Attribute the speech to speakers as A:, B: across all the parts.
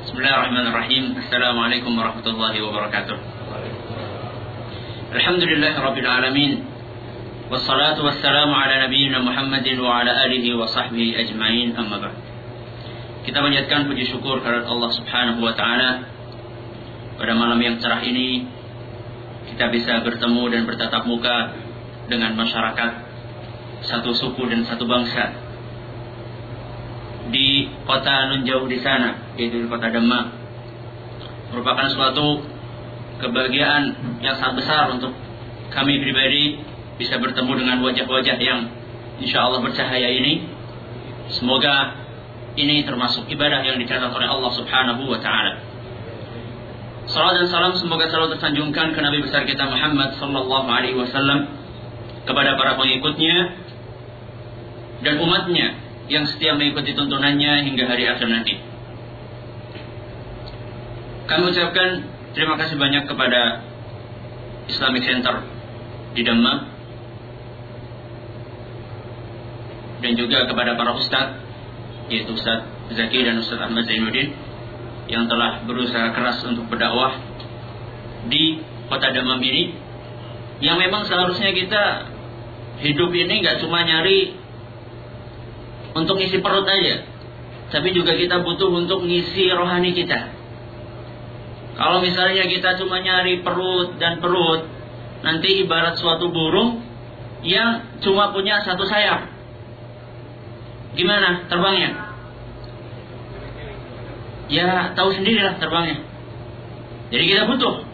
A: Bismillahirrahmanirrahim. Assalamualaikum warahmatullahi wabarakatuh. Alhamdulillah rabbil alamin. Wassalatu wassalamu ala nabiyyina Muhammadin wa ala alihi wa sahbihi ajmain amma ba'd. Kita panjatkan puji syukur kepada Allah Subhanahu wa taala pada malam yang cerah ini kita bisa bertemu dan bertatap muka dengan masyarakat satu suku dan satu bangsa di kota nun jauh di sana yaitu di kota Demak. Merupakan suatu kebahagiaan yang sangat besar untuk kami pribadi bisa bertemu dengan wajah-wajah yang insya Allah bercahaya ini. Semoga ini termasuk ibadah yang dicatat oleh Allah Subhanahu wa taala. Salam dan salam semoga selalu tersanjungkan ke Nabi besar kita Muhammad sallallahu alaihi wasallam kepada para pengikutnya dan umatnya yang setia mengikuti tuntunannya hingga hari akhir nanti. Kami ucapkan terima kasih banyak kepada Islamic Center di Demak dan juga kepada para ustadz yaitu Ustadz Zaki dan Ustadz Ahmad Zainuddin yang telah berusaha keras untuk berdakwah di kota Damam ini yang memang seharusnya kita hidup ini nggak cuma nyari untuk ngisi perut aja tapi juga kita butuh untuk ngisi rohani kita kalau misalnya kita cuma nyari perut dan perut nanti ibarat suatu burung yang cuma punya satu sayap gimana terbangnya ya tahu sendirilah terbangnya. Jadi kita butuh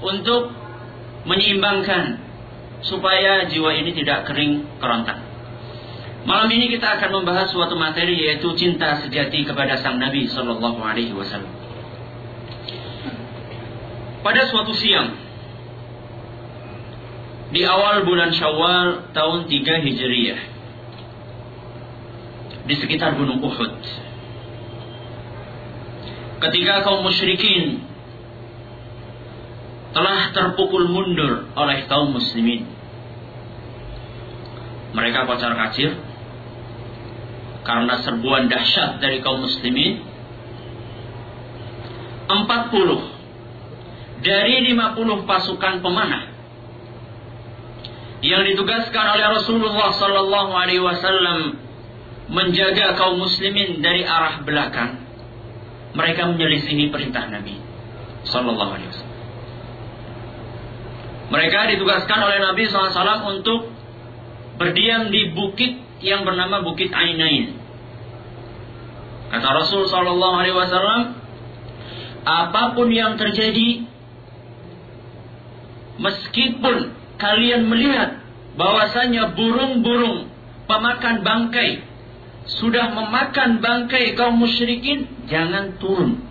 A: untuk menyeimbangkan supaya jiwa ini tidak kering kerontang. Malam ini kita akan membahas suatu materi yaitu cinta sejati kepada sang Nabi Shallallahu Alaihi Wasallam. Pada suatu siang di awal bulan Syawal tahun 3 Hijriyah di sekitar Gunung Uhud ketika kaum musyrikin telah terpukul mundur oleh kaum muslimin. Mereka kocar kacir karena serbuan dahsyat dari kaum muslimin. 40 dari 50 pasukan pemanah yang ditugaskan oleh Rasulullah sallallahu alaihi wasallam menjaga kaum muslimin dari arah belakang mereka menyelisihi perintah Nabi Sallallahu Alaihi Wasallam. Mereka ditugaskan oleh Nabi SAW untuk berdiam di bukit yang bernama Bukit Ainain. Kata Rasul Sallallahu Alaihi Wasallam, apa pun yang terjadi, meskipun kalian melihat bahwasanya burung-burung pemakan bangkai sudah memakan bangkai kaum musyrikin, jangan turun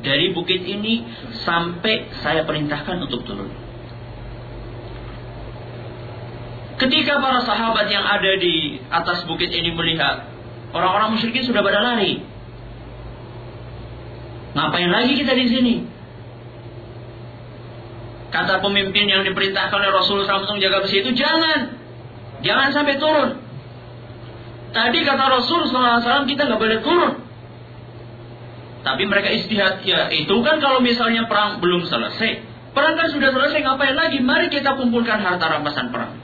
A: dari bukit ini sampai saya perintahkan untuk turun. Ketika para sahabat yang ada di atas bukit ini melihat orang-orang musyrikin sudah pada lari. Ngapain lagi kita di sini? Kata pemimpin yang diperintahkan oleh Rasulullah SAW jaga besi itu jangan, jangan sampai turun. Tadi kata Rasul SAW kita nggak boleh turun. Tapi mereka istihad, ya itu kan kalau misalnya perang belum selesai. Perang kan sudah selesai, ngapain lagi? Mari kita kumpulkan harta rampasan perang.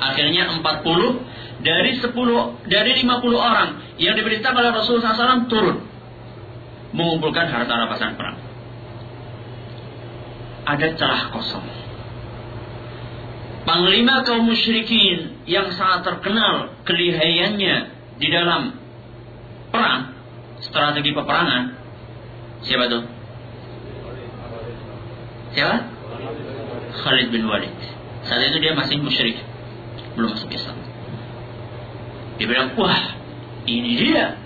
A: Akhirnya 40 dari 10 dari 50 orang yang diberitakan oleh Rasul SAW turun mengumpulkan harta rampasan perang. Ada celah kosong. Panglima kaum musyrikin yang sangat terkenal kelihayannya di dalam perang, strategi peperangan. Siapa tuh? Siapa? Khalid bin Walid. Saat itu dia masih musyrik, belum masuk Islam. Dia bilang, wah, ini dia.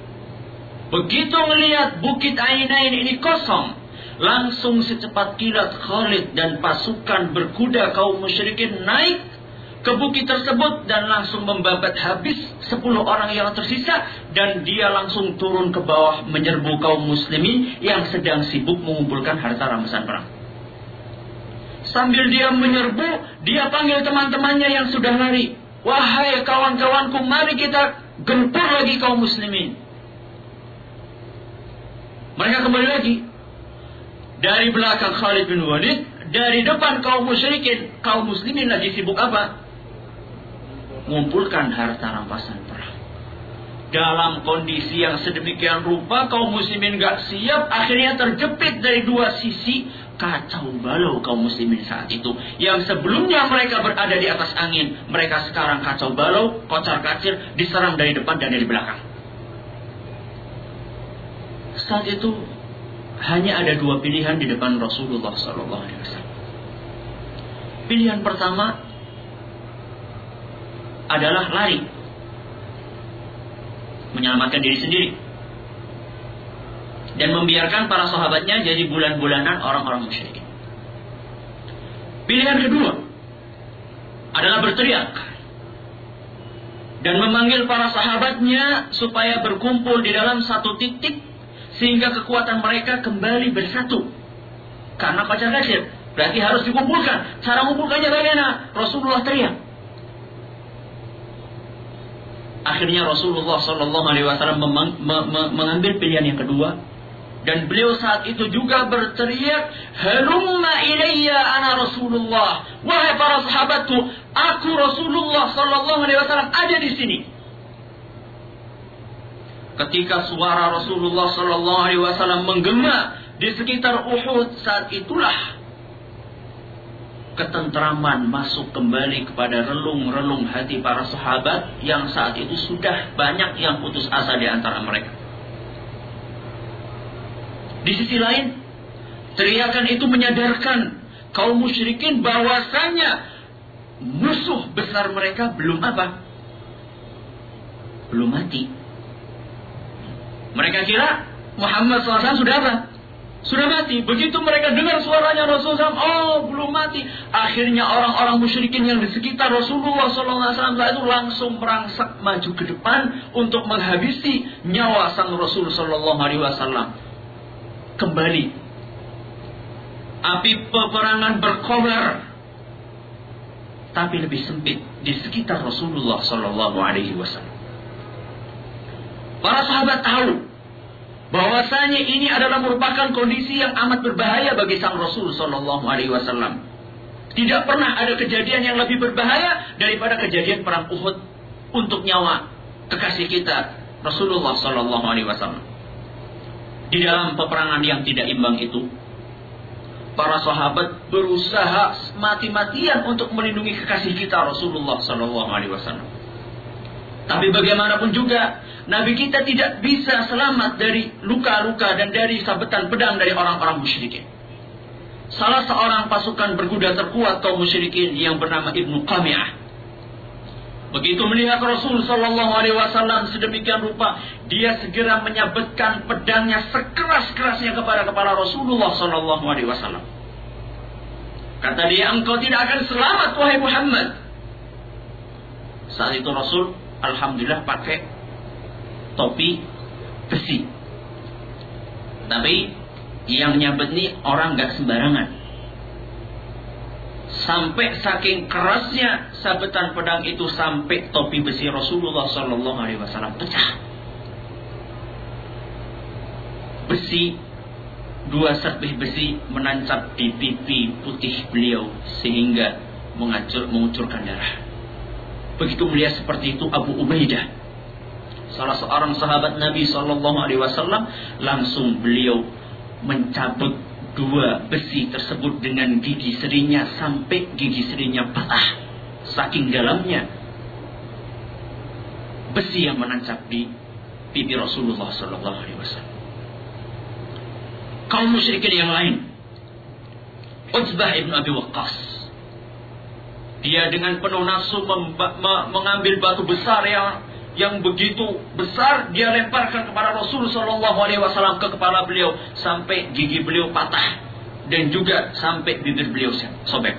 A: Begitu melihat bukit Ainain ini kosong, langsung secepat kilat Khalid dan pasukan berkuda kaum musyrikin naik ke bukit tersebut dan langsung membabat habis 10 orang yang tersisa dan dia langsung turun ke bawah menyerbu kaum muslimin yang sedang sibuk mengumpulkan harta rampasan perang. Sambil dia menyerbu, dia panggil teman-temannya yang sudah lari. Wahai kawan-kawanku, mari kita gempur lagi kaum muslimin. Mereka kembali lagi. Dari belakang Khalid bin Walid, dari depan kaum musyrikin, kaum muslimin lagi sibuk apa? Mengumpulkan harta rampasan perang. Dalam kondisi yang sedemikian rupa, kaum muslimin gak siap, akhirnya terjepit dari dua sisi, kacau balau kaum muslimin saat itu. Yang sebelumnya mereka berada di atas angin, mereka sekarang kacau balau, kocar kacir, diserang dari depan dan dari belakang. Saat itu hanya ada dua pilihan di depan Rasulullah SAW. Pilihan pertama adalah lari, menyelamatkan diri sendiri, dan membiarkan para sahabatnya jadi bulan-bulanan orang-orang musyrik. Pilihan kedua adalah berteriak dan memanggil para sahabatnya supaya berkumpul di dalam satu titik sehingga kekuatan mereka kembali bersatu. Karena pacar kacir, berarti harus dikumpulkan. Cara mengumpulkannya bagaimana? Rasulullah teriak. Akhirnya Rasulullah Shallallahu mengambil pilihan yang kedua, dan beliau saat itu juga berteriak, Halumma ilayya ana Rasulullah. Wahai para sahabatku, aku Rasulullah Sallallahu Alaihi Wasallam ada di sini. Ketika suara Rasulullah Sallallahu Alaihi Wasallam menggema di sekitar Uhud saat itulah ketentraman masuk kembali kepada relung-relung hati para sahabat yang saat itu sudah banyak yang putus asa di antara mereka. Di sisi lain, teriakan itu menyadarkan kaum musyrikin bahwasanya musuh besar mereka belum apa? Belum mati. Mereka kira Muhammad SAW sudah apa? Sudah mati. Begitu mereka dengar suaranya Rasulullah SAW, oh belum mati. Akhirnya orang-orang musyrikin yang di sekitar Rasulullah SAW itu langsung merangsak maju ke depan untuk menghabisi nyawa sang Rasul SAW. Kembali. Api peperangan berkobar. Tapi lebih sempit di sekitar Rasulullah SAW. Para sahabat tahu bahwasanya ini adalah merupakan kondisi yang amat berbahaya bagi sang Rasul Shallallahu Alaihi Wasallam. Tidak pernah ada kejadian yang lebih berbahaya daripada kejadian perang Uhud untuk nyawa kekasih kita Rasulullah Shallallahu Alaihi Wasallam. Di dalam peperangan yang tidak imbang itu, para sahabat berusaha mati-matian untuk melindungi kekasih kita Rasulullah Shallallahu Alaihi Wasallam. Tapi bagaimanapun juga Nabi kita tidak bisa selamat dari luka-luka dan dari sabetan pedang dari orang-orang musyrikin. Salah seorang pasukan berkuda terkuat kaum musyrikin yang bernama Ibnu Qami'ah. Begitu melihat Rasul Shallallahu Alaihi Wasallam sedemikian rupa, dia segera menyabetkan pedangnya sekeras-kerasnya kepada kepala Rasulullah Shallallahu Alaihi Wasallam. Kata dia, engkau tidak akan selamat wahai Muhammad. Saat itu Rasul alhamdulillah pakai topi besi. Tapi yang nyabet ini orang nggak sembarangan. Sampai saking kerasnya sabetan pedang itu sampai topi besi Rasulullah Shallallahu Alaihi Wasallam pecah. Besi dua serbih besi menancap di pipi putih beliau sehingga mengacur, mengucurkan darah. Begitu melihat seperti itu Abu Ubaidah, salah seorang sahabat Nabi Shallallahu Alaihi Wasallam, langsung beliau mencabut dua besi tersebut dengan gigi serinya sampai gigi serinya patah, saking dalamnya besi yang menancap di pipi Rasulullah Shallallahu Alaihi Wasallam. Kaum musyrikin yang lain, Utsbah ibn Abi Waqqas. Dia dengan penuh nafsu mengambil batu besar yang yang begitu besar dia lemparkan kepada Rasul Shallallahu Alaihi Wasallam ke kepala beliau sampai gigi beliau patah dan juga sampai bibir beliau sobek.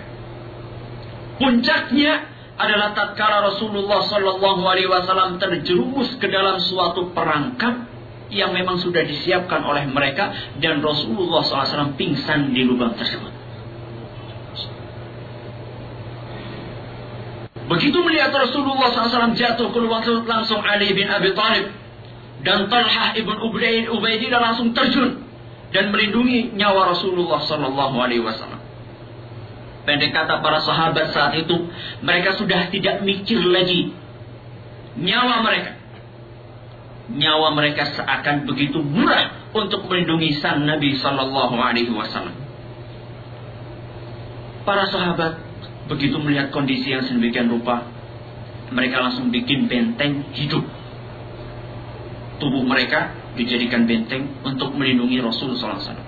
A: Puncaknya adalah tatkala Rasulullah Shallallahu Alaihi Wasallam terjerumus ke dalam suatu perangkap yang memang sudah disiapkan oleh mereka dan Rasulullah SAW pingsan di lubang tersebut. Begitu melihat Rasulullah SAW jatuh keluar langsung Ali bin Abi Thalib dan Talha ibn Ubaidillah langsung terjun dan melindungi nyawa Rasulullah Wasallam. Pendek kata para sahabat saat itu, mereka sudah tidak mikir lagi nyawa mereka. Nyawa mereka seakan begitu murah untuk melindungi sang Nabi Sallallahu Alaihi Wasallam. Para sahabat begitu melihat kondisi yang sedemikian rupa, mereka langsung bikin benteng hidup. Tubuh mereka dijadikan benteng untuk melindungi Rasulullah SAW.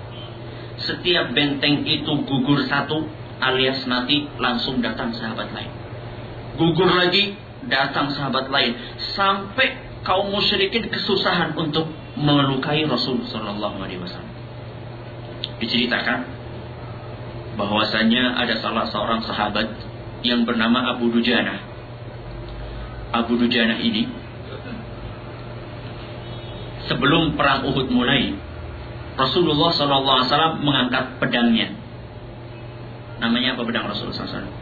A: Setiap benteng itu gugur satu alias mati langsung datang sahabat lain. Gugur lagi datang sahabat lain sampai kaum musyrikin kesusahan untuk melukai Rasul Shallallahu Alaihi. Diceritakan bahwasanya ada salah seorang sahabat yang bernama Abu Dujana. Abu Dujana ini sebelum perang Uhud mulai, Rasulullah SAW mengangkat pedangnya. Namanya apa pedang Rasulullah SAW?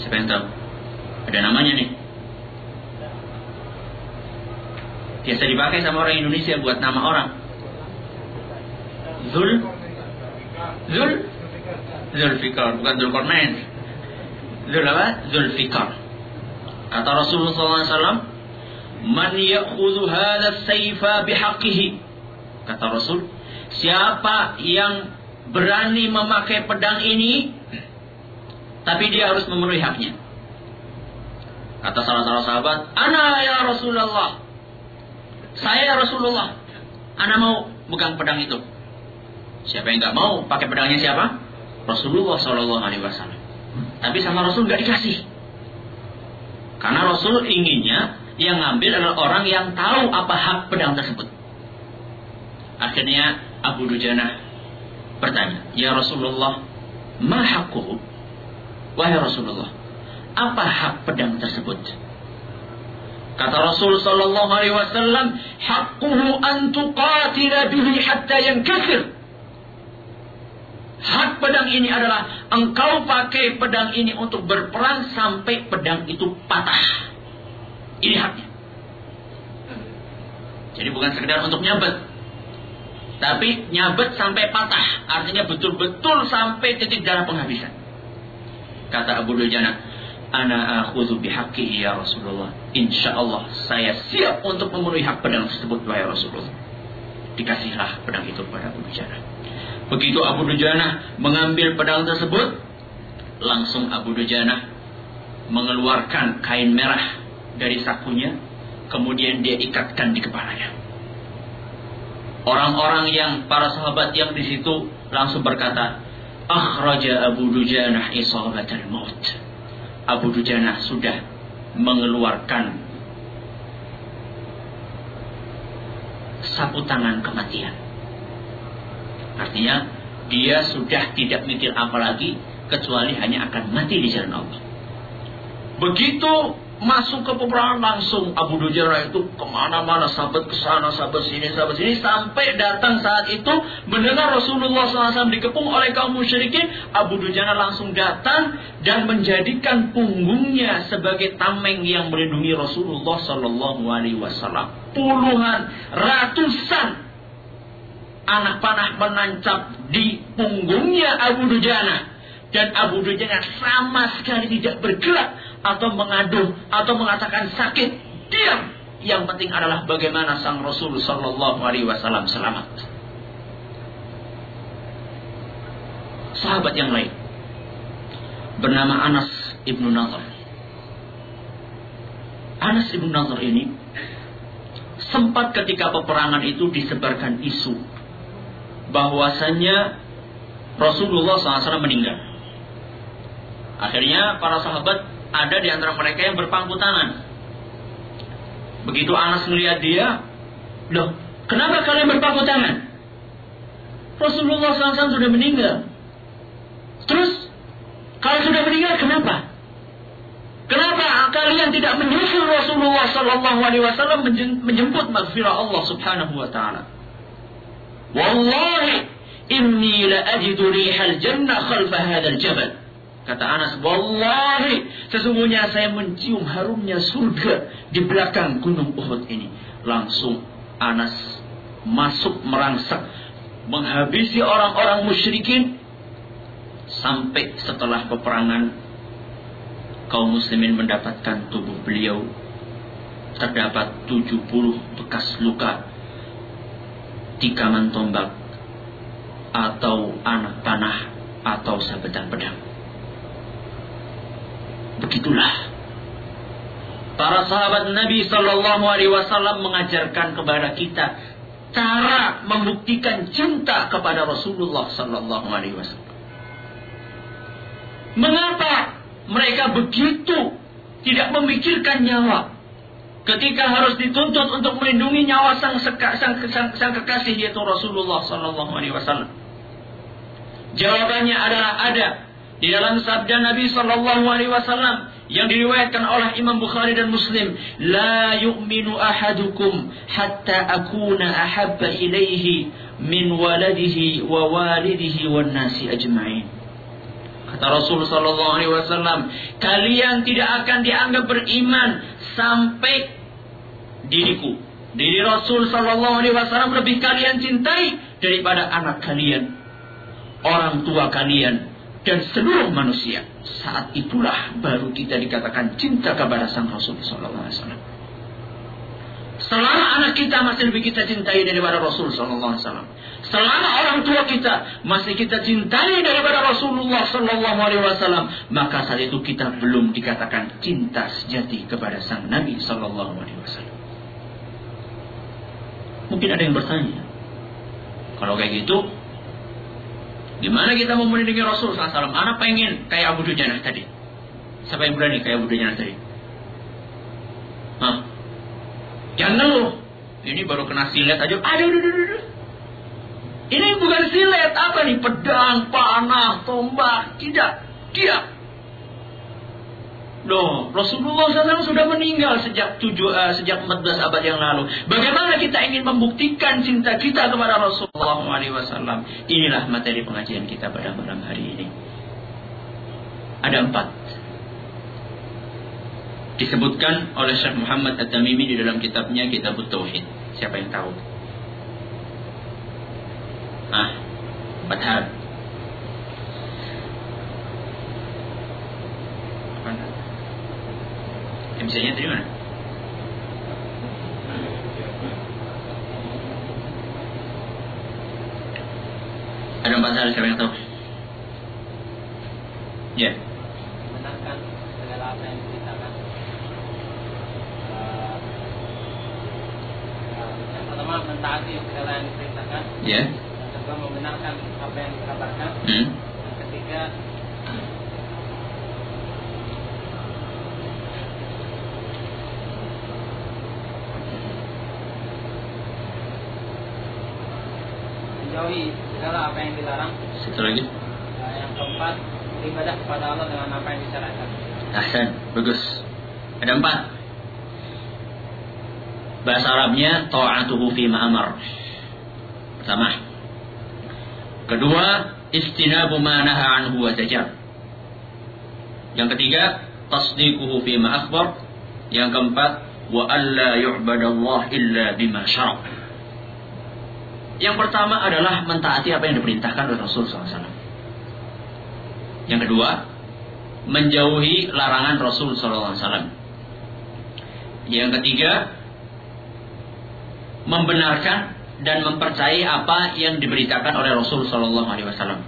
A: Siapa yang tahu? Ada namanya nih. Biasa dipakai sama orang Indonesia buat nama orang. Zul Zul Zulfikar, bukan Zulkarnain. Zul apa? Zulfikar. Kata Rasulullah SAW, Man ya'khudhu hadha sayfa bihaqqihi. Kata Rasul, siapa yang berani memakai pedang ini, tapi dia harus memenuhi haknya. Kata salah salah sahabat, Ana ya Rasulullah. Saya Rasulullah. Ana mau pegang pedang itu. Siapa yang nggak mau pakai pedangnya siapa? Rasulullah Shallallahu Alaihi Wasallam. Tapi sama Rasul nggak dikasih. Karena Rasul inginnya yang ngambil adalah orang yang tahu apa hak pedang tersebut. Akhirnya Abu Dujana bertanya, Ya Rasulullah, ma hakku? Wahai Rasulullah, apa hak pedang tersebut? Kata Rasul sallallahu alaihi wasallam, "Haqquhu an tuqatila bihi hatta yankasir." Hak pedang ini adalah engkau pakai pedang ini untuk berperang sampai pedang itu patah. Ini haknya. Jadi bukan sekedar untuk nyabet. Tapi nyabet sampai patah. Artinya betul-betul sampai titik darah penghabisan. Kata Abu Dujana, Ana akhudhu bihaqqihi ya Rasulullah. Insya Allah saya siap untuk memenuhi hak pedang tersebut, wahai Rasulullah. Dikasihlah pedang itu kepada Abu Dujana. Begitu Abu Dujana mengambil pedang tersebut, langsung Abu Dujana mengeluarkan kain merah dari sakunya, kemudian dia ikatkan di kepalanya. Orang-orang yang para sahabat yang di situ langsung berkata, "Akhraja Abu Dujanah isabatal maut." Abu Dujanah sudah mengeluarkan sapu tangan kematian. Artinya dia sudah tidak mikir apa lagi kecuali hanya akan mati di jalan Allah. Begitu masuk ke peperangan langsung Abu Dujana itu ke mana-mana sahabat ke sana sahabat sini sahabat sini sampai datang saat itu mendengar Rasulullah SAW dikepung oleh kaum musyrikin Abu Dujana langsung datang dan menjadikan punggungnya sebagai tameng yang melindungi Rasulullah Wasallam puluhan ratusan anak panah menancap di punggungnya Abu Dujana dan Abu Dujana sama sekali tidak bergerak atau mengadu atau mengatakan sakit, diam. Yang penting adalah bagaimana sang Rasul Shallallahu Alaihi Wasallam selamat. Sahabat yang lain bernama Anas ibnu Nazar. Anas ibnu Nazar ini sempat ketika peperangan itu disebarkan isu bahwasannya Rasulullah SAW meninggal. Akhirnya para sahabat ada di antara mereka yang berpangku tangan. Begitu Anas melihat dia, loh, kenapa kalian berpangku tangan? Rasulullah SAW sudah meninggal. Terus, kalau sudah meninggal, kenapa? Kenapa kalian tidak menyusul Rasulullah Wasallam menjemput maghfirah Allah Subhanahu Wa Taala? Wallahi, inni la ajidu rihal jannah khalfa hadal jabal. Kata Anas, Wallahi, sesungguhnya saya mencium harumnya surga di belakang gunung Uhud ini. Langsung Anas masuk merangsek menghabisi orang-orang musyrikin sampai setelah peperangan kaum muslimin mendapatkan tubuh beliau terdapat 70 bekas luka tikaman tombak atau anak panah atau sabetan pedang begitulah. Para sahabat Nabi Shallallahu Alaihi Wasallam mengajarkan kepada kita cara membuktikan cinta kepada Rasulullah Sallallahu Alaihi Wasallam. Mengapa mereka begitu tidak memikirkan nyawa ketika harus dituntut untuk melindungi nyawa sang, seka, sang, sang, sang kekasih yaitu Rasulullah Sallallahu Alaihi Wasallam? Jawabannya adalah ada di dalam sabda Nabi Sallallahu Alaihi Wasallam yang diriwayatkan oleh Imam Bukhari dan Muslim la yu'minu ahadukum hatta akuna ahabba ilaihi min waladihi wan nasi ajma'in kata Rasul wasallam kalian tidak akan dianggap beriman sampai diriku diri Rasul sallallahu alaihi wasallam lebih kalian cintai daripada anak kalian orang tua kalian dan seluruh manusia. Saat itulah baru kita dikatakan cinta kepada Sang Rasul Sallallahu Alaihi Wasallam. Selama anak kita masih lebih kita cintai daripada Rasul Sallallahu Alaihi Wasallam. Selama orang tua kita masih kita cintai daripada Rasulullah Sallallahu Alaihi Wasallam, maka saat itu kita belum dikatakan cinta sejati kepada Sang Nabi Sallallahu Alaihi Wasallam. Mungkin ada yang bertanya, kalau kayak gitu, Gimana kita mau melindungi Rasul SAW? Anak pengen kayak Abu Dujanah tadi. Siapa yang berani kayak Abu Dujanah tadi? Hah? Jangan lu. Ini baru kena silet aja. Aduh, aduh, aduh, aduh. Ini bukan silet. Apa nih? Pedang, panah, tombak. Tidak. Dia Loh, Rasulullah SAW sudah meninggal sejak tujuh, uh, sejak 14 abad yang lalu. Bagaimana kita ingin membuktikan cinta kita kepada Rasulullah SAW? Inilah materi pengajian kita pada malam hari ini. Ada empat. Disebutkan oleh Syekh Muhammad At-Tamimi di dalam kitabnya Kitab Tauhid. Siapa yang tahu? Ah, empat hal. MC-nya dari mana? Ada empat hal siapa yang tahu? Ya.
B: Benarkan segala apa yang diceritakan. Uh, yang pertama mentaati segala yang diceritakan.
A: Ya.
B: Yang kedua membenarkan apa yang dikabarkan.
A: Hmm.
B: Yang ketiga menjauhi segala apa yang dilarang.
A: Satu lagi.
B: Uh, yang keempat, beribadah kepada Allah dengan apa yang disyariatkan.
A: Ahsan, bagus. Ada empat. Bahasa Arabnya ta'atuhu fi ma'amar. Pertama. Kedua, istinabu ma naha anhu wa zajar. Yang ketiga, tasdiquhu fi ma akhbar. Yang keempat, wa alla yu'badallah illa bima syara'. Yang pertama adalah mentaati apa yang diperintahkan oleh Rasul SAW. Yang kedua, menjauhi larangan Rasul SAW. Yang ketiga, membenarkan dan mempercayai apa yang diberitakan oleh Rasul SAW.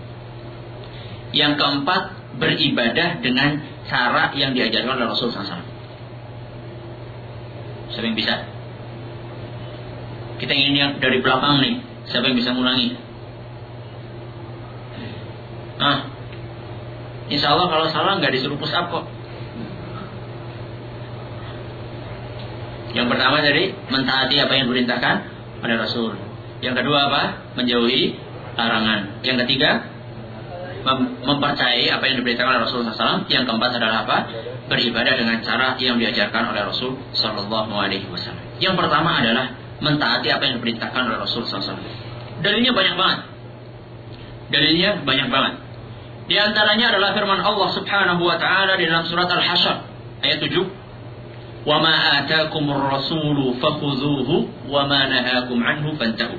A: Yang keempat, beribadah dengan cara yang diajarkan oleh Rasul SAW. Yang bisa? Kita ingin yang dari belakang nih. Siapa yang bisa mengulangi? Ah, Insya Allah kalau salah nggak disuruh push up kok. Yang pertama tadi mentaati apa yang diperintahkan oleh Rasul. Yang kedua apa? Menjauhi larangan. Yang ketiga mem mempercayai apa yang diberitakan oleh Rasul SAW. Yang keempat adalah apa? Beribadah dengan cara yang diajarkan oleh Rasul Sallallahu Alaihi Wasallam. Yang pertama adalah mentaati apa yang diperintahkan oleh Rasul SAW. Dalilnya banyak banget. Dalilnya banyak banget. Di antaranya adalah firman Allah Subhanahu wa taala di dalam surat Al-Hasyr ayat 7. Wa ma atakumur rasulu fakhudhuhu wa ma nahakum anhu fantahu.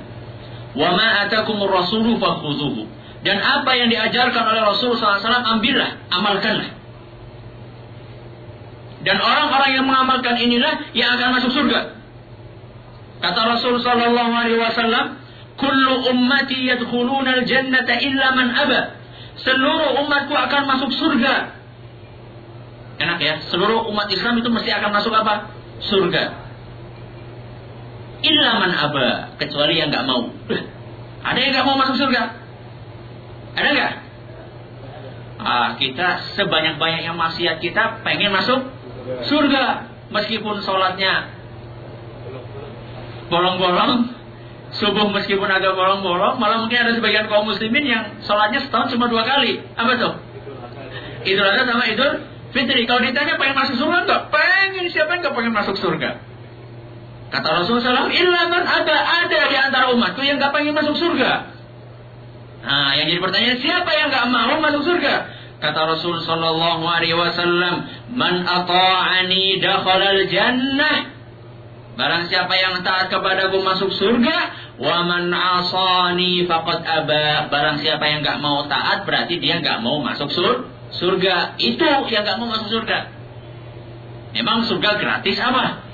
A: Wa ma atakumur rasulu fakhudhuhu. Dan apa yang diajarkan oleh Rasul SAW ambillah, amalkanlah. Dan orang-orang yang mengamalkan inilah yang akan masuk surga. Kata Rasul sallallahu alaihi wasallam, "Kullu ummati yadkhuluna al-jannata illa man aba." Seluruh umatku akan masuk surga. Enak ya, seluruh umat Islam itu mesti akan masuk apa? Surga. Illa man aba, kecuali yang nggak mau. Ada yang nggak mau masuk surga? Ada nggak? Ah, kita sebanyak-banyaknya maksiat kita pengen masuk surga meskipun sholatnya bolong-bolong. Subuh meskipun agak bolong-bolong malah mungkin ada sebagian kaum muslimin yang sholatnya setahun cuma dua kali. Apa tuh? Idul adha. Sama idul fitri. Kalau ditanya pengen masuk surga enggak pengen. Siapa yang enggak pengen masuk surga? Kata Rasulullah SAW ilaman ada ada di antara umatku yang enggak pengen masuk surga. Nah yang jadi pertanyaan siapa yang enggak mau masuk surga? Kata Rasul sallallahu alaihi wasallam, "Man ata'ani dakhala jannah." Barang siapa yang taat kepadaku masuk surga, wa man asani faqad aba. Barang siapa yang enggak mau taat berarti dia enggak mau masuk sur surga. Itu yang enggak mau masuk surga. Memang surga gratis apa?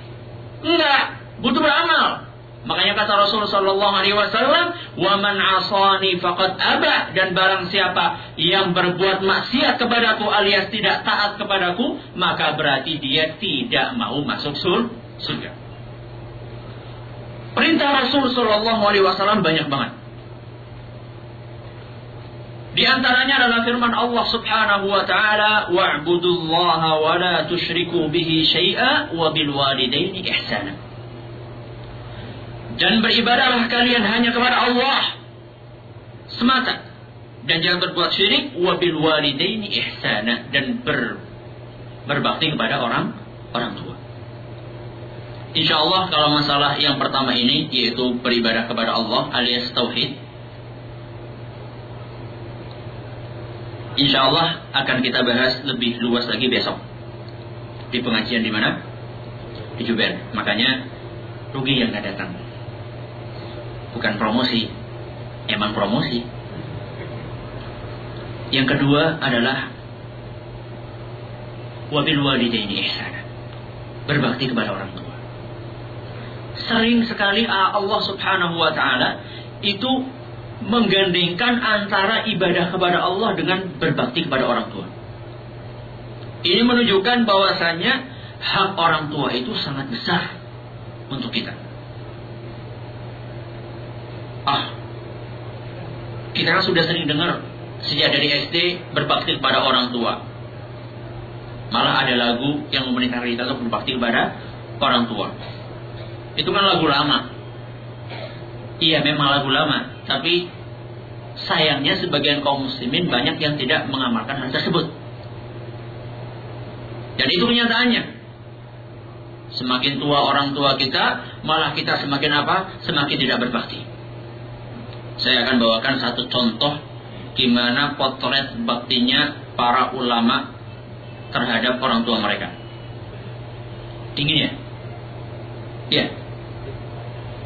A: Enggak, butuh beramal. Makanya kata Rasul sallallahu alaihi wasallam, "Wa man 'asani faqad aba" dan barang siapa yang berbuat maksiat kepadaku alias tidak taat kepadaku, maka berarti dia tidak mau masuk sur surga. Perintah Rasul sallallahu alaihi wasallam banyak banget. Di antaranya adalah firman Allah Subhanahu wa taala, "Wa'budullaha wa la tusyriku bihi syai'a wa bil walidaini ihsana." Dan beribadahlah kalian hanya kepada Allah semata. Dan jangan berbuat syirik wabil walidaini ihsana dan ber, berbakti kepada orang orang tua. Insya Allah kalau masalah yang pertama ini yaitu beribadah kepada Allah alias tauhid. Insya Allah akan kita bahas lebih luas lagi besok. Di pengajian di mana? Di Juber. Makanya rugi yang nggak datang. Bukan promosi. Emang promosi. Yang kedua adalah wabil walidaini ihsana. Berbakti kepada orang tua sering sekali Allah Subhanahu wa taala itu menggandengkan antara ibadah kepada Allah dengan berbakti kepada orang tua. Ini menunjukkan bahwasannya hak orang tua itu sangat besar untuk kita. Ah kita kan sudah sering dengar sejak dari SD berbakti kepada orang tua. Malah ada lagu yang memerintahkan kita untuk berbakti kepada orang tua itu kan lagu lama iya memang lagu lama tapi sayangnya sebagian kaum muslimin banyak yang tidak mengamalkan hal tersebut dan itu kenyataannya semakin tua orang tua kita malah kita semakin apa semakin tidak berbakti saya akan bawakan satu contoh gimana potret baktinya para ulama terhadap orang tua mereka. Dingin ya? Iya.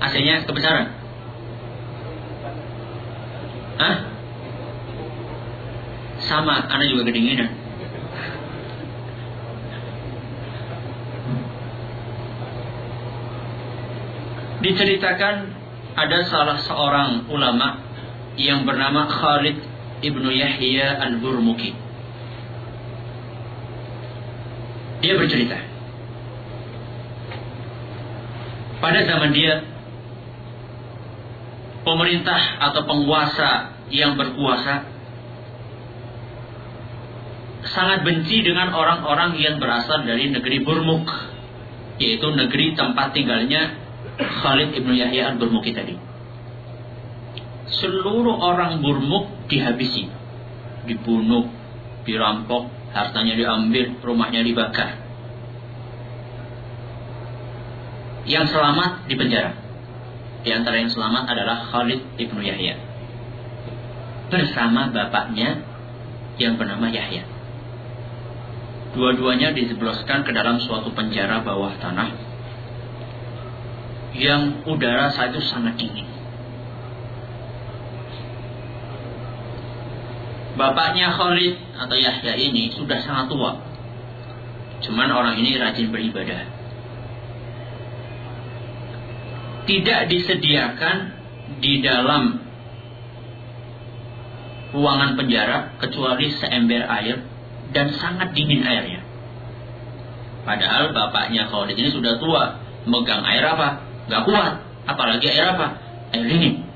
A: AC-nya kebesaran. Hah? Sama, anak juga kedinginan. Diceritakan ada salah seorang ulama yang bernama Khalid ibnu Yahya al-Burmuki. Dia bercerita. Pada zaman dia, pemerintah atau penguasa yang berkuasa sangat benci dengan orang-orang yang berasal dari negeri Burmuk, yaitu negeri tempat tinggalnya Khalid ibnu Yahya al-Burmuki tadi. Seluruh orang Burmuk dihabisi, dibunuh, dirampok, hartanya diambil, rumahnya dibakar. Yang selamat di penjara. Di antara yang selamat adalah Khalid ibnu Yahya. Bersama bapaknya yang bernama Yahya. Dua-duanya dijebloskan ke dalam suatu penjara bawah tanah yang udara saat itu sangat dingin. Bapaknya Khalid atau Yahya ini sudah sangat tua. Cuman orang ini rajin beribadah. Tidak disediakan di dalam ruangan penjara kecuali seember air dan sangat dingin airnya. Padahal bapaknya Khalid ini sudah tua, megang air apa? Gak kuat, apalagi air apa? Air dingin.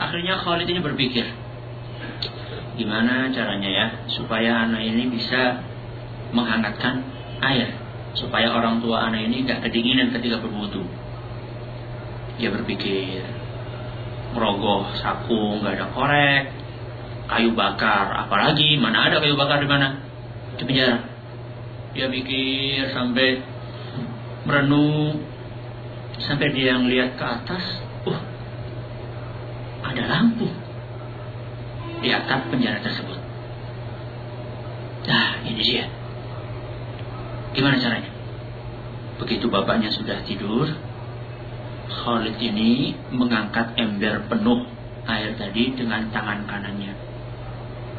A: Akhirnya Khalid ini berpikir, gimana caranya ya supaya anak ini bisa menghangatkan air supaya orang tua anak ini gak kedinginan ketika berwudu. Dia berpikir, merogoh saku nggak ada korek, kayu bakar, apalagi mana ada kayu bakar di mana? Di penjara. Dia mikir sampai merenung, sampai dia yang lihat ke atas, uh, ada lampu di atap penjara tersebut. Nah, ini dia. Gimana caranya? Begitu bapaknya sudah tidur, Khalid ini mengangkat ember penuh air tadi dengan tangan kanannya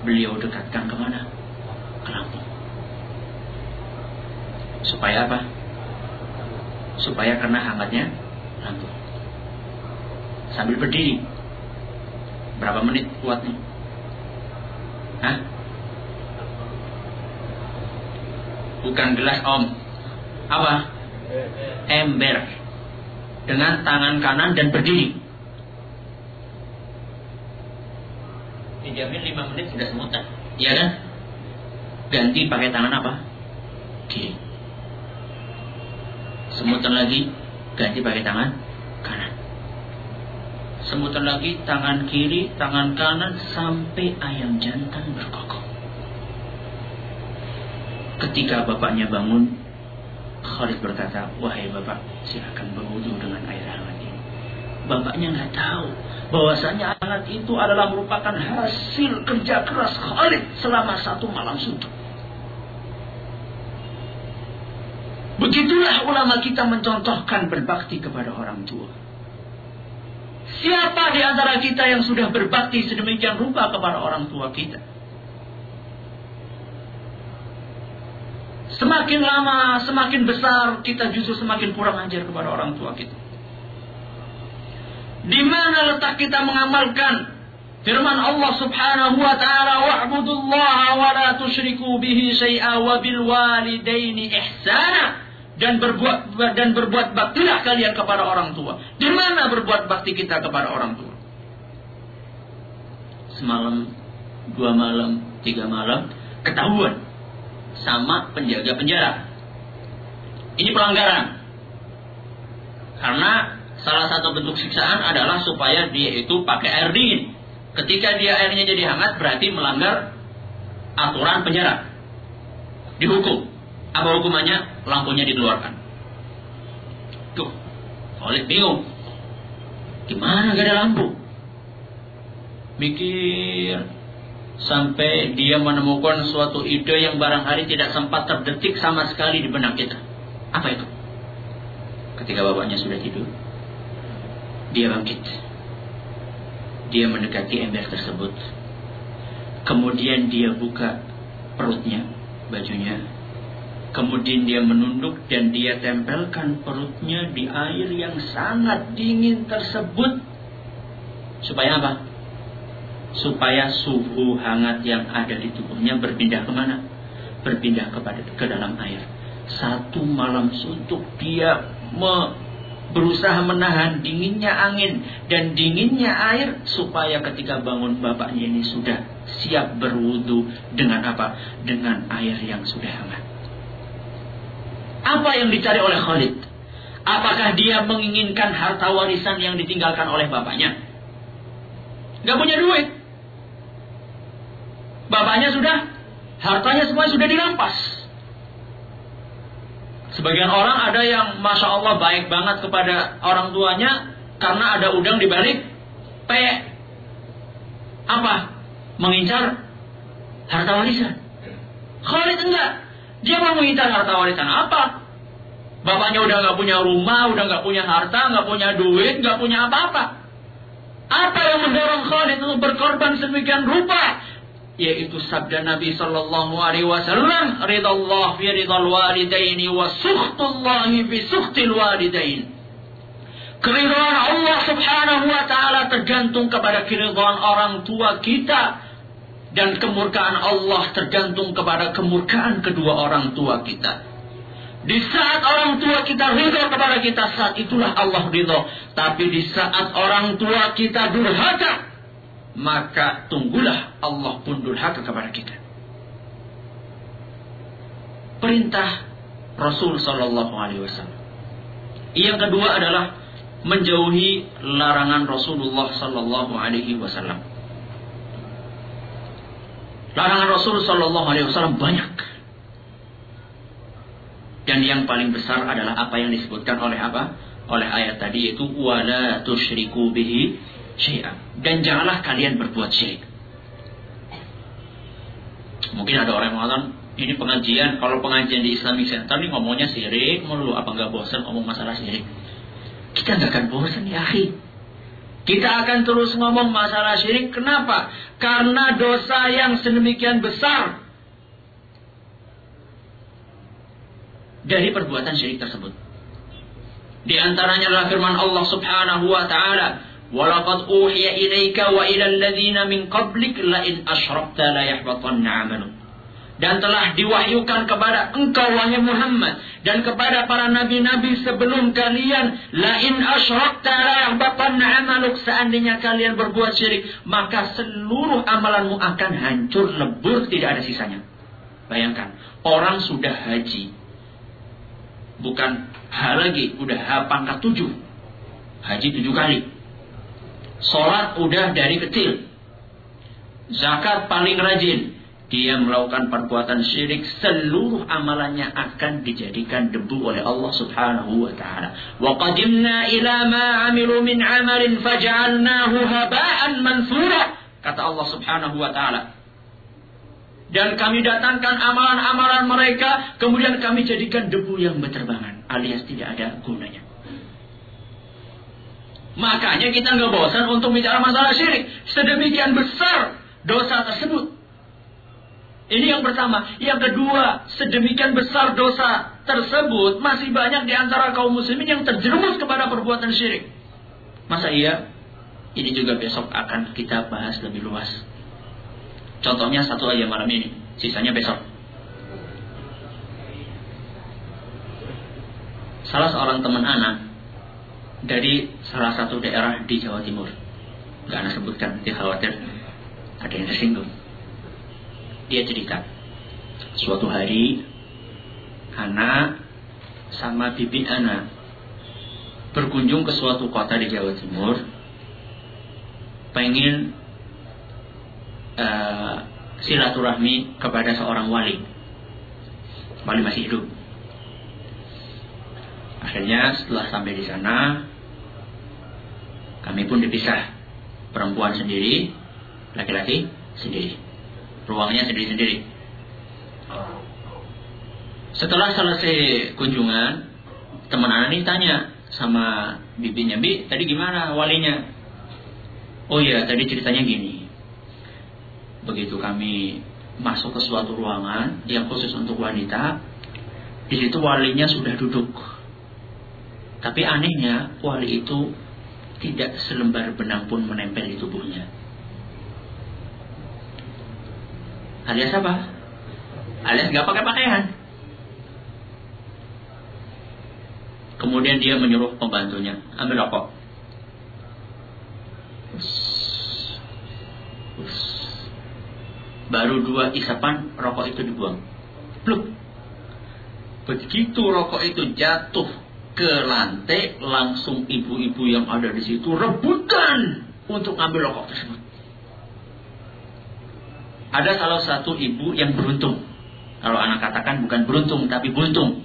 A: beliau dekatkan ke mana? Ke lambung. Supaya apa? Supaya kena hangatnya lambung. Sambil berdiri. Berapa menit kuatnya? Hah? Bukan gelas om. Apa? Ember. Dengan tangan kanan dan berdiri. dijamin 5 menit sudah semutan. Iya kan? Ganti pakai tangan apa? Kiri. Semutan lagi, ganti pakai tangan kanan. Semutan lagi tangan kiri, tangan kanan sampai ayam jantan berkokok. Ketika bapaknya bangun, Khalid berkata, wahai bapak, silakan berwudu dengan air hangat ini. Bapaknya nggak tahu bahwasanya anak itu adalah merupakan hasil kerja keras Khalid selama satu malam suntuk. Begitulah ulama kita mencontohkan berbakti kepada orang tua. Siapa di antara kita yang sudah berbakti sedemikian rupa kepada orang tua kita? Semakin lama, semakin besar, kita justru semakin kurang ajar kepada orang tua kita. Di mana letak kita mengamalkan firman Allah Subhanahu wa taala wa'budullaha wa la tusyriku bihi syai'a wa bil walidaini ihsana dan berbuat dan berbuat baktilah kalian kepada orang tua. Di mana berbuat bakti kita kepada orang tua? Semalam, dua malam, tiga malam, ketahuan sama penjaga penjara. Ini pelanggaran. Karena salah satu bentuk siksaan adalah supaya dia itu pakai air dingin. Ketika dia airnya jadi hangat berarti melanggar aturan penjara. Dihukum. Apa hukumannya? Lampunya dikeluarkan. Tuh, Khalid bingung. Gimana gak ada lampu? Mikir sampai dia menemukan suatu ide yang barangkali tidak sempat terdetik sama sekali di benak kita. Apa itu? Ketika bapaknya sudah tidur, dia bangkit. Dia mendekati ember tersebut. Kemudian dia buka perutnya, bajunya. Kemudian dia menunduk dan dia tempelkan perutnya di air yang sangat dingin tersebut. Supaya apa? Supaya suhu hangat yang ada di tubuhnya berpindah ke mana? Berpindah kepada ke dalam air. Satu malam suntuk dia me berusaha menahan dinginnya angin dan dinginnya air supaya ketika bangun bapaknya ini sudah siap berwudu dengan apa? Dengan air yang sudah hangat. Apa yang dicari oleh Khalid? Apakah dia menginginkan harta warisan yang ditinggalkan oleh bapaknya? Gak punya duit. Bapaknya sudah, hartanya semua sudah dirampas. Sebagian orang ada yang masya Allah baik banget kepada orang tuanya karena ada udang di balik P. Apa? Mengincar harta warisan. Khalid enggak. Dia mau mengincar harta warisan apa? Bapaknya udah nggak punya rumah, udah nggak punya harta, nggak punya duit, nggak punya apa-apa. Apa yang mendorong Khalid untuk berkorban sedemikian rupa? Yaitu sabda Nabi Sallallahu Alaihi Wasallam, "Ridallah fi ridal walidaini wa sukhtullahi fi sukhtil walidain." Keridhaan Allah Subhanahu wa taala tergantung kepada keridhaan orang tua kita dan kemurkaan Allah tergantung kepada kemurkaan kedua orang tua kita. Di saat orang tua kita ridho kepada kita, saat itulah Allah ridho. Tapi di saat orang tua kita durhaka, maka tunggulah Allah pun durhaka kepada kita. Perintah Rasul Shallallahu Alaihi Wasallam. Yang kedua adalah menjauhi larangan Rasulullah Shallallahu Alaihi Wasallam. Larangan Rasul Shallallahu Alaihi Wasallam banyak. Dan yang paling besar adalah apa yang disebutkan oleh apa? Oleh ayat tadi yaitu wala tusyriku bihi syai'an. Dan janganlah kalian berbuat syirik. Mungkin ada orang yang mengatakan ini pengajian, kalau pengajian di Islamic Center ini ngomongnya syirik, melulu apa nggak bosan ngomong masalah syirik? Kita nggak akan bosan ya, akhi. Kita akan terus ngomong masalah syirik. Kenapa? Karena dosa yang sedemikian besar dari perbuatan syirik tersebut. Di antaranya adalah firman Allah Subhanahu wa taala, "Walaqad uhiya ilaika wa ila alladziina min qablik la in asyrakta la yahbatanna 'amaluk." Dan telah diwahyukan kepada engkau wahai Muhammad dan kepada para nabi-nabi sebelum kalian, la in asyrakta la yahbatanna 'amaluk. Seandainya kalian berbuat syirik, maka seluruh amalanmu akan hancur lebur tidak ada sisanya. Bayangkan, orang sudah haji, bukan H lagi, udah pangkat tujuh. Haji tujuh kali. Sholat udah dari kecil. Zakat paling rajin. Dia melakukan perbuatan syirik, seluruh amalannya akan dijadikan debu oleh Allah Subhanahu wa taala. Wa qadimna ila ma 'amilu min 'amalin faj'alnahu haba'an mansura. Kata Allah Subhanahu wa taala. Dan kami datangkan amalan-amalan mereka, kemudian kami jadikan debu yang berterbangan, alias tidak ada gunanya. Makanya kita nggak bosan untuk bicara masalah syirik. Sedemikian besar dosa tersebut. Ini yang pertama. Yang kedua, sedemikian besar dosa tersebut masih banyak di antara kaum muslimin yang terjerumus kepada perbuatan syirik. Masa iya? Ini juga besok akan kita bahas lebih luas. Contohnya satu aja malam ini, sisanya besok. Salah seorang teman anak dari salah satu daerah di Jawa Timur. Gak anak sebutkan, dia khawatir ada yang tersinggung. Dia cerita, suatu hari anak sama bibi anak berkunjung ke suatu kota di Jawa Timur pengen uh, silaturahmi kepada seorang wali. Wali masih hidup. Akhirnya setelah sampai di sana, kami pun dipisah. Perempuan sendiri, laki-laki sendiri. Ruangnya sendiri-sendiri. Setelah selesai kunjungan, teman anak ini tanya sama bibinya, Bi, tadi gimana walinya? Oh iya, tadi ceritanya gini begitu kami masuk ke suatu ruangan yang khusus untuk wanita, di situ walinya sudah duduk. Tapi anehnya wali itu tidak selembar benang pun menempel di tubuhnya. Alias apa? Alias nggak pakai pakaian. Kemudian dia menyuruh pembantunya ambil rokok. baru dua isapan rokok itu dibuang. Pluk. Begitu rokok itu jatuh ke lantai, langsung ibu-ibu yang ada di situ rebutan untuk ngambil rokok tersebut. Ada salah satu ibu yang beruntung. Kalau anak katakan bukan beruntung, tapi buntung.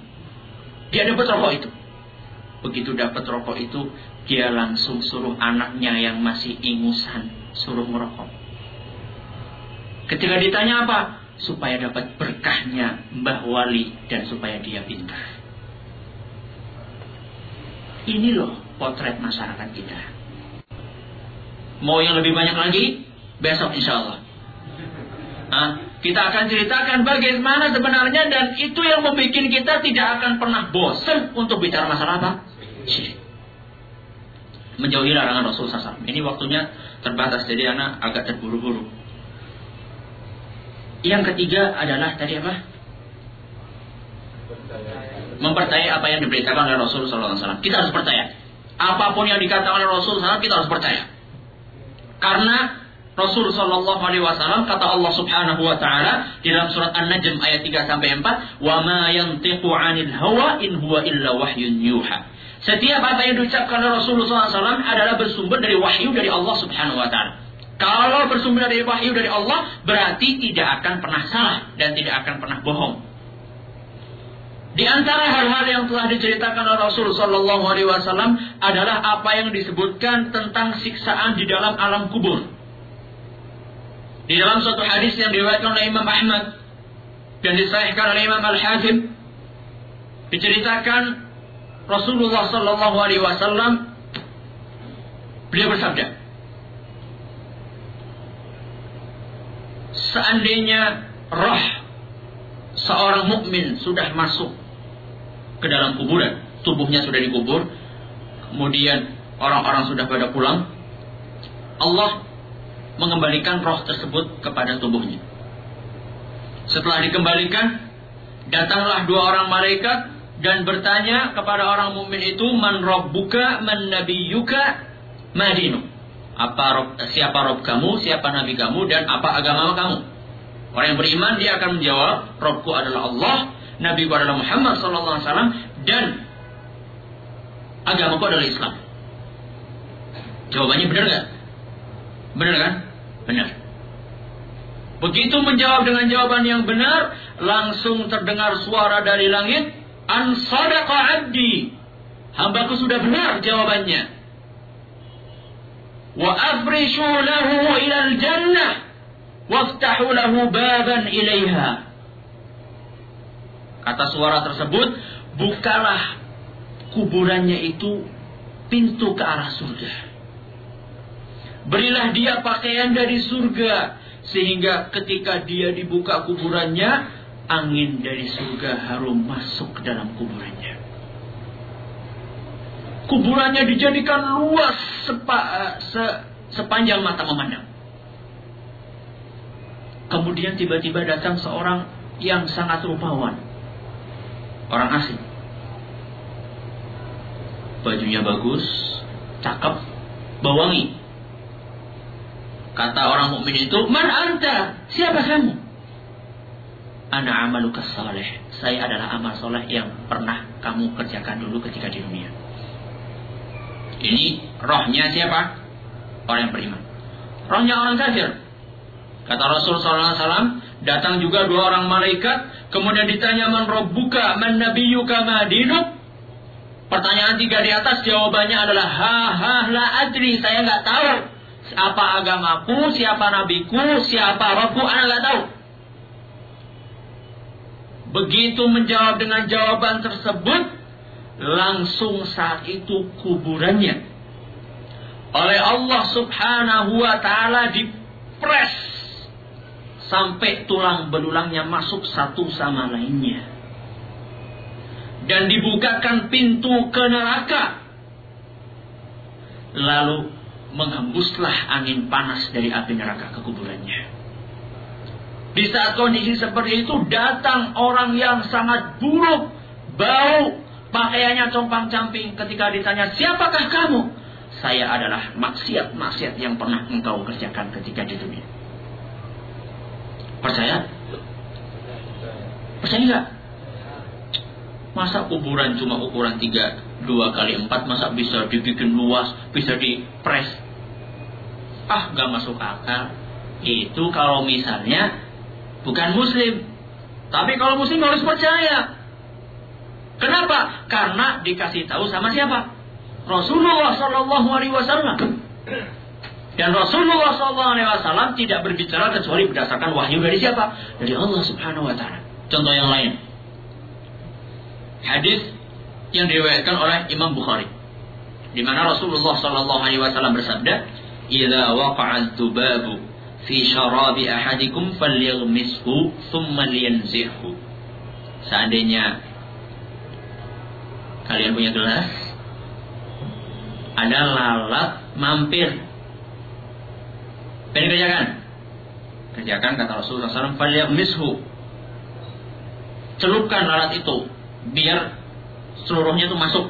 A: Dia dapat rokok itu. Begitu dapat rokok itu, dia langsung suruh anaknya yang masih ingusan, suruh merokok. Ketika ditanya apa? supaya dapat berkahnya Mbah Wali dan supaya dia pintar. Ini loh potret masyarakat kita. Mau yang lebih banyak lagi? Besok insya Allah. Nah, kita akan ceritakan bagaimana sebenarnya dan itu yang membuat kita tidak akan pernah bosan untuk bicara masalah apa? Menjauhi larangan Rasul SAW. Ini waktunya terbatas jadi anak agak terburu-buru. Yang ketiga adalah tadi apa? Mempercayai apa yang diberitakan oleh Rasul SAW. Kita harus percaya. Apa pun yang dikatakan oleh Rasul SAW, kita harus percaya. Karena Rasul Shallallahu Alaihi Wasallam kata Allah Subhanahu Wa Taala di dalam surat An-Najm ayat 3 sampai 4, wa ma yantiqu anil hawa in huwa illa wahyun yuha. Setiap apa yang diucapkan oleh Rasulullah SAW adalah bersumber dari wahyu dari Allah Subhanahu Wa Taala. Kalau bersumber dari wahyu dari Allah, berarti tidak akan pernah salah dan tidak akan pernah bohong. Di antara hal-hal yang telah diceritakan oleh Rasul Shallallahu Alaihi Wasallam adalah apa yang disebutkan tentang siksaan di dalam alam kubur. Di dalam suatu hadis yang diriwayatkan oleh Imam Ahmad dan disahihkan oleh Imam Al Hakim diceritakan Rasulullah Shallallahu Alaihi Wasallam beliau bersabda, seandainya roh seorang mukmin sudah masuk ke dalam kuburan. Tubuhnya sudah dikubur. Kemudian orang-orang sudah pada pulang. Allah mengembalikan roh tersebut kepada tubuhnya. Setelah dikembalikan, datanglah dua orang malaikat dan bertanya kepada orang mukmin itu, "Man rabbuka, man nabiyyuka, madinu?" Apa rob, siapa rob kamu, siapa nabi kamu dan apa agama kamu? Orang yang beriman dia akan menjawab, Robku adalah Allah, Nabi adalah Muhammad sallallahu alaihi wasallam dan agamaku adalah Islam. Jawabannya benar nggak? Benar kan? Benar. Begitu menjawab dengan jawaban yang benar, langsung terdengar suara dari langit, "An sadaqa 'abdi." Hambaku sudah benar jawabannya. Wa afrishu lahu ila al-jannah waftahu lahu baban ilaiha. Kata suara tersebut, bukalah kuburannya itu pintu ke arah surga. Berilah dia pakaian dari surga sehingga ketika dia dibuka kuburannya, angin dari surga harum masuk ke dalam kuburannya. Kuburannya dijadikan luas sepa, se, sepanjang mata memandang. Kemudian tiba-tiba datang seorang yang sangat rupawan orang asing. Bajunya bagus, cakep, bawangi. Kata orang mukmin itu, "Man anta? Siapa kamu?" Ana amaluka saleh. Saya adalah amal soleh yang pernah kamu kerjakan dulu ketika di dunia. Ini rohnya siapa? Orang yang beriman. Rohnya orang kafir. Kata Rasul SAW, datang juga dua orang malaikat Kemudian ditanya man robbuka, man nabiyuka. Pertanyaan tiga di atas jawabannya adalah ha ha la adri, saya nggak tahu siapa agamaku, siapa nabiku, siapa robbu, anak nggak tahu. Begitu menjawab dengan jawaban tersebut, langsung saat itu kuburannya oleh Allah Subhanahu wa taala dipres sampai tulang belulangnya masuk satu sama lainnya. Dan dibukakan pintu ke neraka. Lalu menghembuslah angin panas dari api neraka ke kuburannya. Di saat kondisi seperti itu datang orang yang sangat buruk, bau, pakaiannya compang-camping ketika ditanya, "Siapakah kamu?" Saya adalah maksiat-maksiat yang pernah engkau kerjakan ketika di dunia. Percaya? Percaya nggak? Masa kuburan cuma ukuran tiga dua kali empat masa bisa dibikin luas, bisa dipres? Ah, nggak masuk akal. Itu kalau misalnya bukan muslim. Tapi kalau muslim harus percaya. Kenapa? Karena dikasih tahu sama siapa? Rasulullah Shallallahu Alaihi Wasallam. Dan Rasulullah SAW tidak berbicara kecuali berdasarkan wahyu dari siapa? Dari Allah Subhanahu Wa Taala. Contoh yang lain, hadis yang diriwayatkan oleh Imam Bukhari, di mana Rasulullah SAW bersabda, "Idza waqa'a tubabu fi syarabi ahadikum falyaghmishu thumma liyanzihhu." Seandainya kalian punya gelas, ada lalat mampir Pengen kerjakan? Kerjakan kata Rasulullah SAW. mishu. Celupkan lalat itu. Biar seluruhnya itu masuk.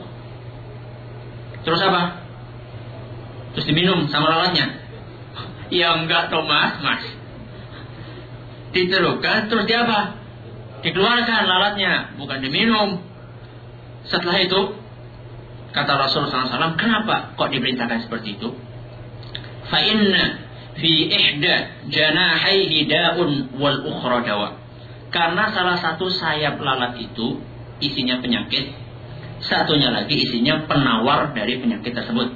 A: Terus apa? Terus diminum sama lalatnya. Ya enggak toh mas, mas. Terus dia apa? Dikeluarkan lalatnya, bukan diminum. Setelah itu, kata Rasulullah SAW, kenapa kok diperintahkan seperti itu? Fa'inna fi ihda janahaihi da'un wal ukhra dawa. Karena salah satu sayap lalat itu isinya penyakit, satunya lagi isinya penawar dari penyakit tersebut.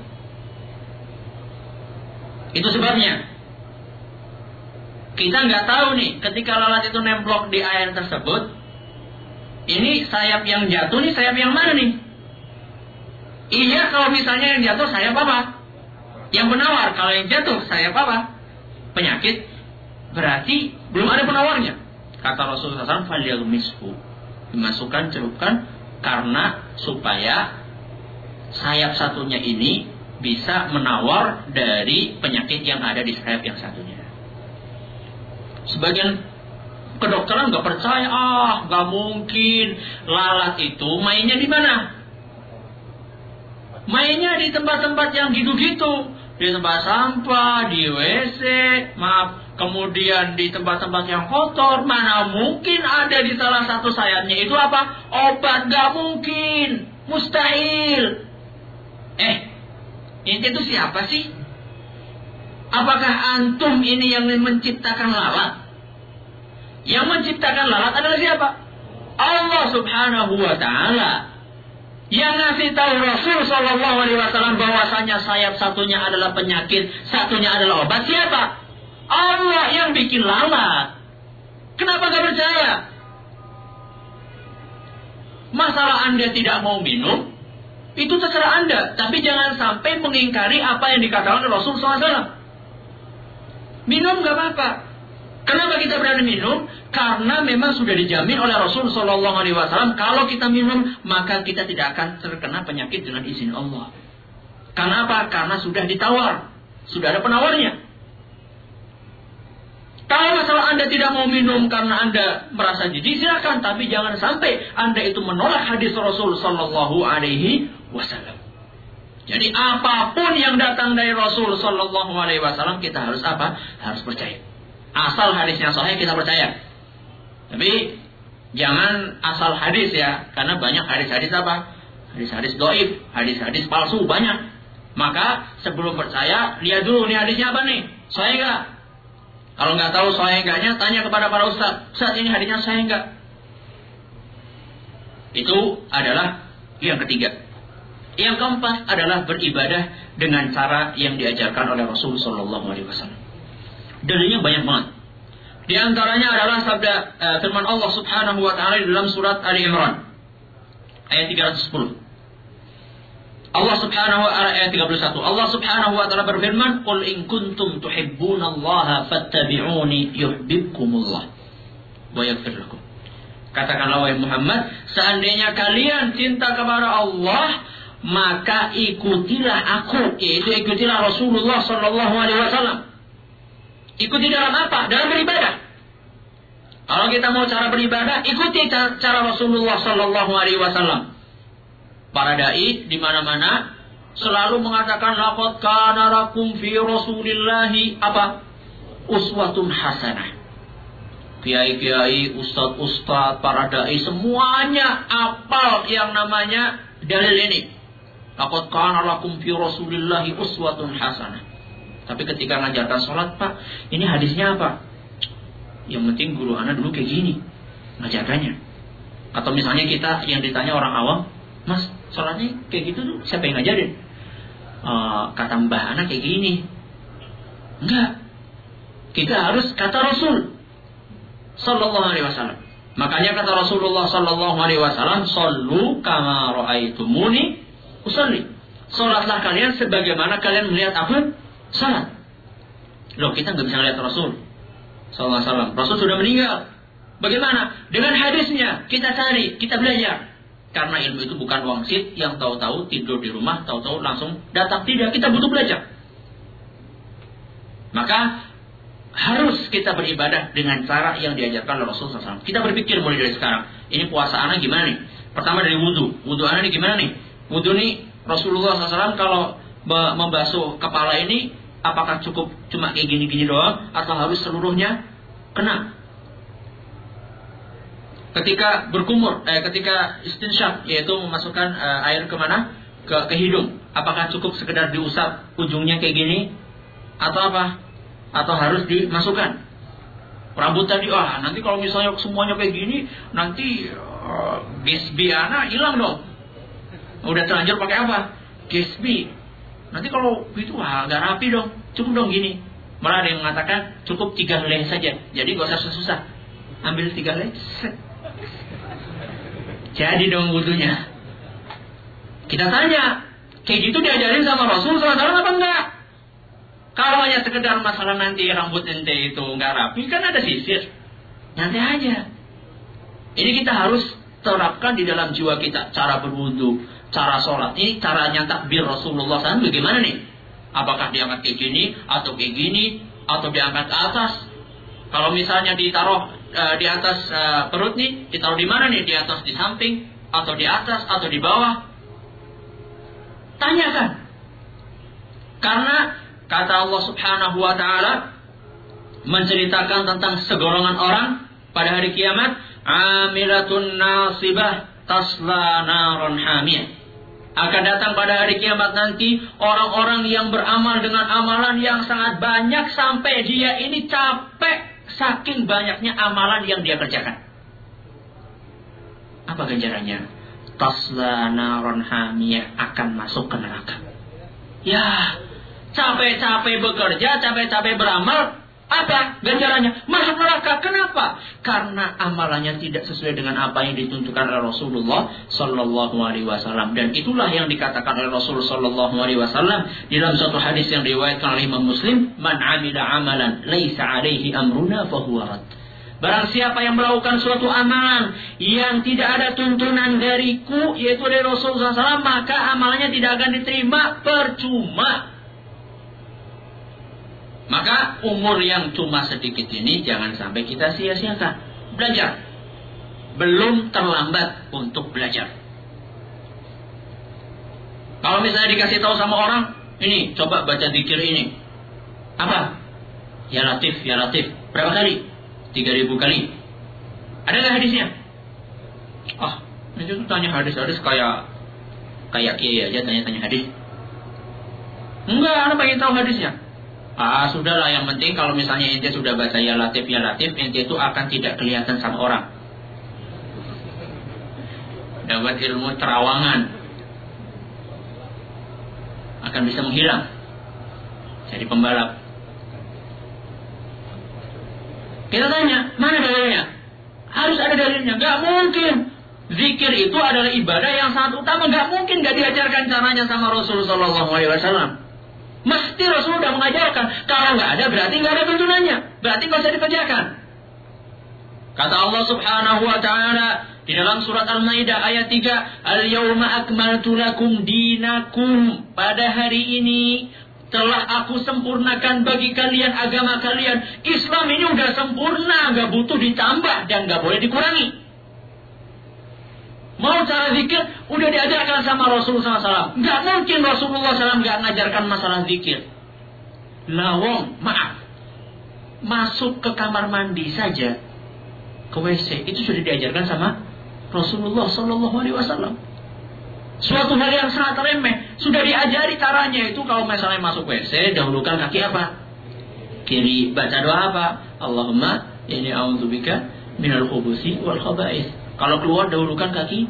A: Itu sebabnya. Kita nggak tahu nih, ketika lalat itu nemplok di air tersebut, ini sayap yang jatuh nih sayap yang mana nih? Iya kalau misalnya yang jatuh sayap apa? Yang penawar. Kalau yang jatuh sayap apa? penyakit, berarti belum ada penawarnya. Kata Rasulullah SAW, "Falyalmishu." Dimasukkan, celupkan karena supaya sayap satunya ini bisa menawar dari penyakit yang ada di sayap yang satunya. Sebagian kedokteran nggak percaya, ah nggak mungkin lalat itu mainnya di mana? Mainnya di tempat-tempat yang gitu-gitu di tempat sampah, di WC, maaf, kemudian di tempat-tempat yang kotor, mana mungkin ada di salah satu sayapnya itu apa? Obat gak mungkin, mustahil. Eh, ini itu siapa sih? Apakah antum ini yang menciptakan lalat? Yang menciptakan lalat adalah siapa? Allah subhanahu wa ta'ala. Yang ngasih tahu Rasul Shallallahu Alaihi Wasallam bahwasanya sayap satunya adalah penyakit, satunya adalah obat. Siapa? Allah yang bikin lalat. Kenapa gak percaya? Masalah Anda tidak mau minum, itu terserah Anda. Tapi jangan sampai mengingkari apa yang dikatakan Rasul SAW. Minum gak apa-apa. Kenapa kita berani minum? Karena memang sudah dijamin oleh Rasul Shallallahu Alaihi Wasallam kalau kita minum maka kita tidak akan terkena penyakit dengan izin Allah. Karena apa? Karena sudah ditawar, sudah ada penawarnya. Kalau masalah Anda tidak mau minum karena Anda merasa jijik, silakan. Tapi jangan sampai Anda itu menolak hadis Rasul Shallallahu Alaihi Wasallam. Jadi apa pun yang datang dari Rasul Shallallahu Alaihi Wasallam kita harus apa? Harus percaya. Asal hadisnya sahih kita percaya. Tapi jangan asal hadis ya, karena banyak hadis-hadis apa? Hadis-hadis doib, hadis-hadis palsu banyak. Maka sebelum percaya, lihat dulu nih hadisnya apa nih? Sahih enggak? Kalau nggak tahu sahih enggaknya, tanya kepada para ustaz. Ustaz ini hadisnya sahih enggak? Itu adalah yang ketiga. Yang keempat adalah beribadah dengan cara yang diajarkan oleh Rasulullah SAW. Dalilnya banyak banget. Di antaranya adalah sabda uh, firman Allah Subhanahu wa taala dalam surat Ali Imran ayat 310. Allah Subhanahu wa taala ayat 31. Allah Subhanahu wa taala berfirman, "Qul in kuntum tuhibbunallaha fattabi'uni yuhibbukumullah wa yaghfir lakum." Katakanlah wahai Muhammad, seandainya kalian cinta kepada Allah, maka ikutilah aku, yaitu ikutilah Rasulullah sallallahu alaihi wasallam Ikuti dalam apa? Dalam beribadah. Kalau kita mau cara beribadah, ikuti cara, Rasulullah Sallallahu Alaihi Wasallam. Para dai di mana-mana selalu mengatakan laqad kana lakum fi Rasulillahi apa? Uswatun hasanah. Kiai-kiai, ustad-ustad, para dai semuanya apal yang namanya dalil ini. Laqad kana lakum fi Rasulillahi uswatun hasanah. Tapi ketika ngajarkan sholat, Pak, ini hadisnya apa? Yang penting guru anak dulu kayak gini ngajarkannya. Atau misalnya kita yang ditanya orang awam, Mas, sholatnya kayak gitu tuh siapa yang ngajarin? Uh, kata mbah anak kayak gini. Enggak. Kita harus kata Rasul sallallahu alaihi wasallam. Makanya kata Rasulullah sallallahu alaihi wasallam, "Shallu kama usalli." Salatlah kalian sebagaimana kalian melihat aku salat. Loh, kita nggak bisa melihat Rasul alaihi wasallam. Rasul sudah meninggal. Bagaimana? Dengan hadisnya kita cari, kita belajar. Karena ilmu itu bukan wangsit yang tahu-tahu tidur di rumah, tahu-tahu langsung datang. Tidak, kita butuh belajar. Maka harus kita beribadah dengan cara yang diajarkan oleh Rasulullah SAW. Kita berpikir mulai dari sekarang, ini puasa anak gimana nih? Pertama dari wudhu, wudhu anak ini gimana nih? Wudhu nih Rasulullah SAW kalau membasuh kepala ini, apakah cukup cuma kayak gini-gini doang, atau harus seluruhnya kena? Ketika berkumur, eh, ketika istinsyak, yaitu memasukkan eh, air ke mana? Ke, ke hidung. Apakah cukup sekedar diusap ujungnya kayak gini? Atau apa? atau harus dimasukkan rambut tadi ah nanti kalau misalnya semuanya kayak gini nanti uh, gesbi anak hilang dong udah terlanjur pakai apa gesbi nanti kalau itu ah agak rapi dong. Cukup dong gini. Malah ada yang mengatakan cukup tiga helai saja. Jadi gak usah susah ambil tiga helai jadi dong wudhunya kita tanya kayak gitu diajarin sama Rasul SAW apa enggak? Kalau hanya sekedar masalah nanti rambut ente itu nggak rapi, kan ada sisir. Nanti aja. Ini kita harus terapkan di dalam jiwa kita. Cara berwudu, cara sholat. Ini caranya takbir Rasulullah SAW bagaimana nih? Apakah diangkat kayak gini, atau kayak gini, atau diangkat ke atas? Kalau misalnya ditaruh uh, di atas uh, perut nih, ditaruh di mana nih? Di atas, di samping, atau di atas, atau di bawah? Tanyakan. Karena Kata Allah Subhanahu wa taala menceritakan tentang segolongan orang pada hari kiamat, amilatun nasibah tasla naron hamiyah. Akan datang pada hari kiamat nanti orang-orang yang beramal dengan amalan yang sangat banyak sampai dia ini capek saking banyaknya amalan yang dia kerjakan. Apa ganjarannya? Tasla naron hamiyah akan masuk ke neraka. Ya, capek-capek bekerja, capek-capek beramal, apa ganjarannya? Masuk neraka. Kenapa? Karena amalannya tidak sesuai dengan apa yang ditunjukkan oleh Rasulullah Sallallahu Alaihi Wasallam. Dan itulah yang dikatakan oleh Rasul Sallallahu Alaihi Wasallam di dalam satu hadis yang diriwayatkan oleh Imam Muslim, "Man amila amalan laisa alaihi amruna fahuwa Barang siapa yang melakukan suatu amalan yang tidak ada tuntunan dariku, yaitu dari Rasulullah SAW, maka amalannya tidak akan diterima percuma. Maka umur yang cuma sedikit ini jangan sampai kita sia-siakan. Belajar. Belum terlambat untuk belajar. Kalau misalnya dikasih tahu sama orang, ini coba baca dikir ini. Apa? Ya latif, ya latif. Berapa kali? 3000 kali. Ada nggak hadisnya? Ah, itu tuh tanya hadis-hadis kayak kayak kiai aja tanya-tanya hadis. Enggak, anak pengen tahu hadisnya. Ah, sudahlah yang penting kalau misalnya ente sudah baca ya latif ya latif, ente itu akan tidak kelihatan sama orang. Dapat ilmu terawangan. Akan bisa menghilang. Jadi pembalap. Kita tanya, mana dalilnya? Harus ada dalilnya. Gak mungkin. Zikir itu adalah ibadah yang sangat utama. Gak mungkin gak diajarkan caranya sama Rasulullah SAW. Mesti Rasul mengajarkan. Kalau nggak ada berarti nggak ada tuntunannya. Berarti nggak usah dikerjakan. Kata Allah Subhanahu wa taala di dalam surat Al-Maidah ayat 3, "Al-yauma akmaltu lakum dinakum." Pada hari ini telah aku sempurnakan bagi kalian agama kalian. Islam ini udah sempurna, nggak butuh ditambah dan nggak boleh dikurangi. Mau cara zikir, udah diajarkan sama Rasulullah SAW. Gak mungkin Rasulullah SAW gak ngajarkan masalah zikir. Lawong, maaf. Masuk ke kamar mandi saja, ke WC, itu sudah diajarkan sama Rasulullah SAW. Suatu hal yang sangat remeh, sudah diajari caranya itu kalau misalnya masuk WC, dahulukan kaki apa? Kiri, baca doa apa? Allahumma, ini a'udzubika minal khubusi wal khaba'is. Kalau keluar dahulukan kaki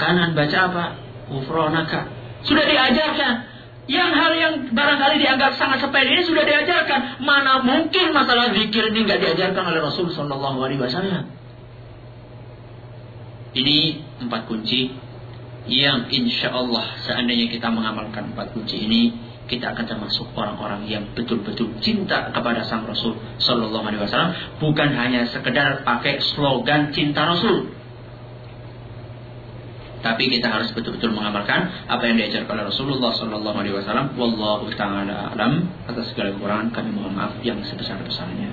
A: kanan baca apa? Ufronaka. Sudah diajarkan. Yang hal yang barangkali dianggap sangat sepele ini sudah diajarkan. Mana mungkin masalah zikir ini nggak diajarkan oleh Rasul Shallallahu Alaihi Wasallam. Ini empat kunci yang insya Allah seandainya kita mengamalkan empat kunci ini kita akan termasuk orang-orang yang betul-betul cinta kepada sang Rasul Shallallahu Alaihi Wasallam bukan hanya sekedar pakai slogan cinta Rasul tapi kita harus betul-betul mengamalkan apa yang diajarkan oleh Rasulullah Shallallahu Alaihi Wasallam. Wallahu taala alam atas segala kekurangan kami mohon maaf yang sebesar besarnya.